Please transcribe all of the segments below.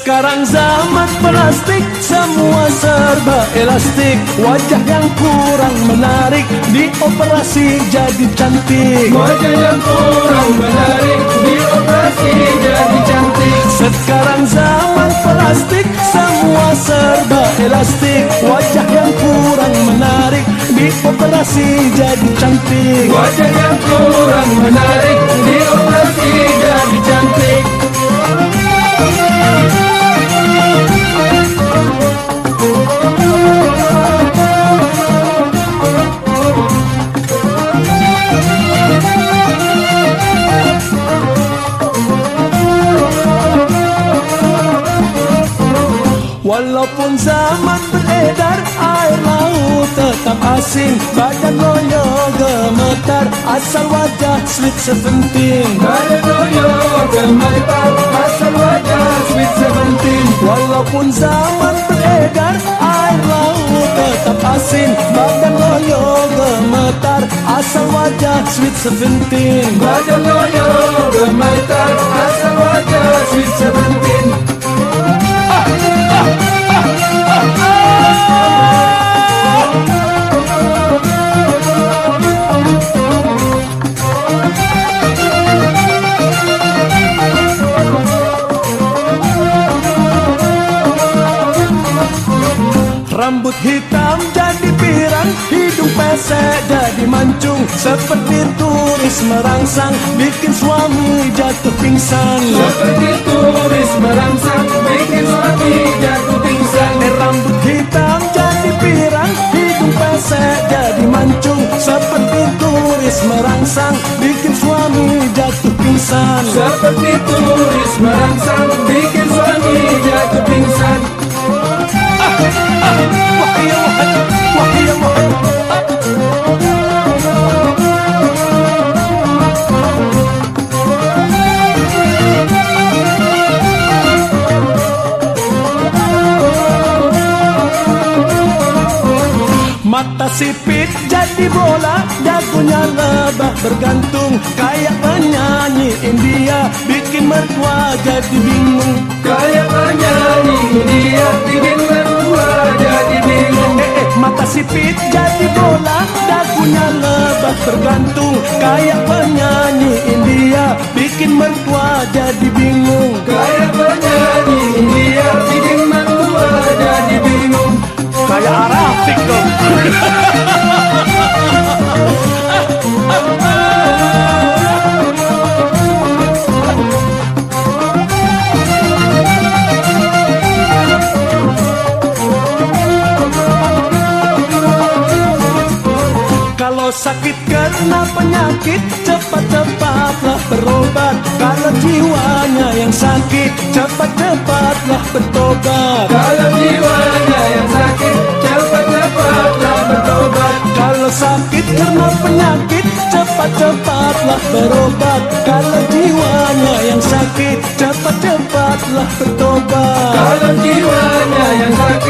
Sekarang zaman plastik Semua serba elastik. Wajah yang kurang menarik Dioperasi jadi cantik. Wajah yang kurang menarik Dioperasi jadi cantik. Sekarang zaman plastik Semua serba elastik. Wajah yang kurang menarik Dioperasi jadi cantik. Wajah yang kurang menarik Dioperasi Walaupun zaman beredar Air laut tetap asing. Badan loyo gemetar Asal wajah sweet seventeen. Badan loyo gemetar Asal wajah sweet seventeen. Walaupun zaman beredar Air laut tetap asing. Badan loyo gemetar Asal wajah sweet seventeen. Badan loyo gemetar Asal wajah sweet seventeen Rambut hitam jadi pirang Hidung pesek jadi mancung. Seperti turis merangsang Bikin suami jatuh pingsan. Seperti turis merangsang Bikin suami jatuh pingsan. Eh, Rambut hitam jadi pirang Hidung pesek jadi mancung. Seperti turis merangsang Bikin suami jatuh pingsan. Seperti turis merangsang Bikin sipit jadi bola Dagunya lebah bergantung Kayak penyanyi India Bikin mertua jadi bingung. Kayak penyanyi dia Bikin mertua jadi bingung. Eh, eh, mata sipit jadi bola Dagunya lebah bergantung Kayak penyanyi India Bikin mertua jadi bingung. Kayak penyanyi Kalau sakit karena penyakit Cepat-cepatlah berobat. Kalau jiwanya yang sakit Cepat-cepatlah bertobat. Kalau jiwanya yang sakit Cepat-cepatlah bertobat. Kalau sakit karena penyakit Cepat-cepatlah berobat. Kalau jiwanya yang sakit Cepat-cepatlah bertobat. Kalau jiwanya yang sakit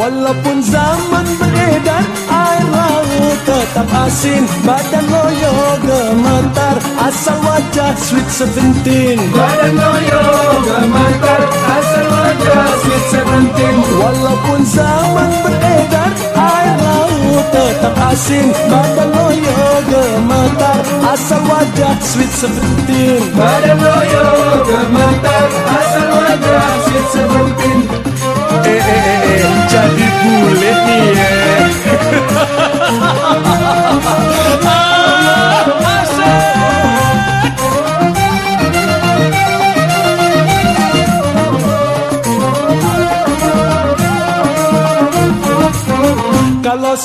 Walaupun zaman beredar Air laut tetap asin. Badan loyo gemetar Asal wajah sweet seventeen. Badan loyo gemetar Asal wajah sweet seventeen. Walaupun zaman beredar Air laut tetap asin. Badan loyo gemetar Asal wajah sweet seventeen. Badan loyo gemetar Asal wajah sweet seventeen. Eh eh eh eh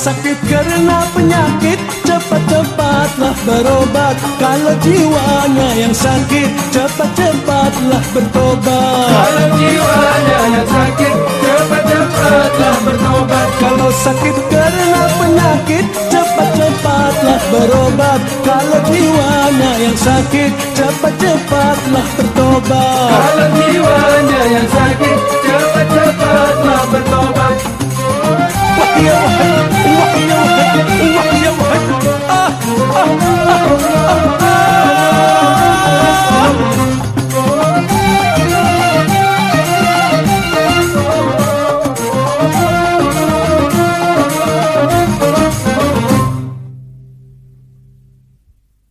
sakit karena penyakit. Cepat-cepatlah berobat. Kalau jiwanya yang sakit Cepat-cepatlah bertobat. Kalau jiwanya yang sakit Cepat-cepatlah bertobat. Kalau sakit karena penyakit Cepat-cepatlah berobat. Kalau jiwanya yang sakit Cepat-cepatlah bertobat. Kalau jiwanya yang sakit